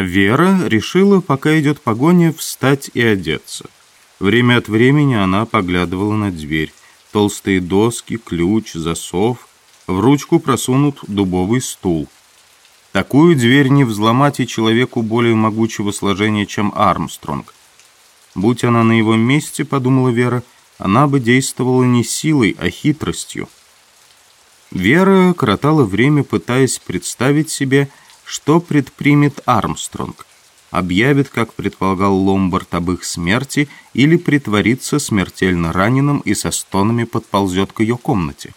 Вера решила, пока идет погоня, встать и одеться. Время от времени она поглядывала на дверь. Толстые доски, ключ, засов. В ручку просунут дубовый стул. Такую дверь не взломать и человеку более могучего сложения, чем Армстронг. Будь она на его месте, подумала Вера, она бы действовала не силой, а хитростью. Вера коротала время, пытаясь представить себе, что предпримет Армстронг. Объявит, как предполагал Ломбард, об их смерти или притворится смертельно раненым и со стонами подползет к ее комнате.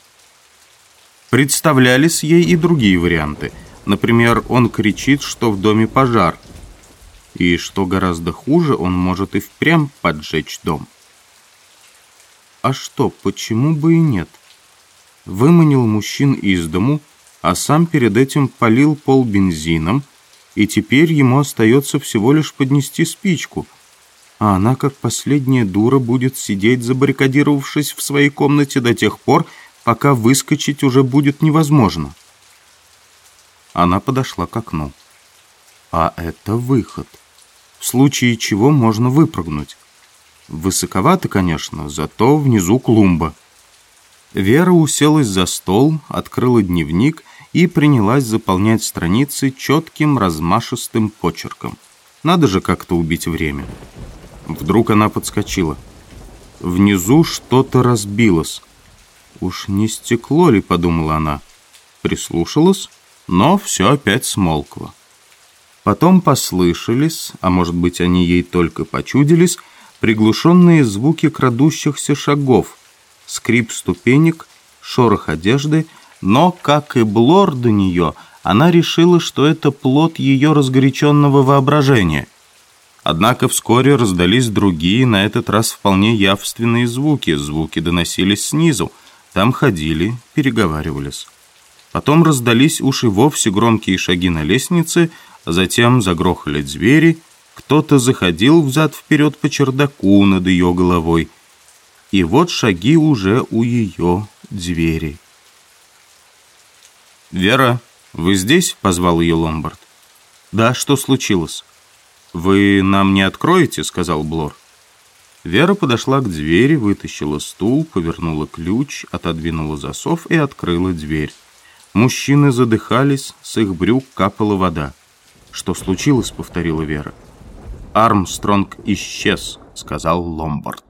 Представлялись ей и другие варианты. Например, он кричит, что в доме пожар. И, что гораздо хуже, он может и впрямь поджечь дом. А что, почему бы и нет? Выманил мужчин из дому, а сам перед этим полил пол бензином, и теперь ему остается всего лишь поднести спичку, а она, как последняя дура, будет сидеть, забаррикадировавшись в своей комнате до тех пор, пока выскочить уже будет невозможно. Она подошла к окну. А это выход. В случае чего можно выпрыгнуть. Высоковато, конечно, зато внизу клумба. Вера уселась за стол, открыла дневник и принялась заполнять страницы четким размашистым почерком. Надо же как-то убить время. Вдруг она подскочила. Внизу что-то разбилось. «Уж не стекло ли?» — подумала она. Прислушалась, но все опять смолкло. Потом послышались, а может быть они ей только почудились, приглушенные звуки крадущихся шагов, скрип ступенек, шорох одежды — но, как и Блор до нее, она решила, что это плод ее разгоряченного воображения. Однако вскоре раздались другие, на этот раз вполне явственные звуки. Звуки доносились снизу. Там ходили, переговаривались. Потом раздались уж и вовсе громкие шаги на лестнице, затем загрохали двери, кто-то заходил взад-вперед по чердаку над ее головой. И вот шаги уже у ее двери. «Вера, вы здесь?» — позвал ее Ломбард. «Да, что случилось?» «Вы нам не откроете?» — сказал Блор. Вера подошла к двери, вытащила стул, повернула ключ, отодвинула засов и открыла дверь. Мужчины задыхались, с их брюк капала вода. «Что случилось?» — повторила Вера. «Армстронг исчез», — сказал Ломбард.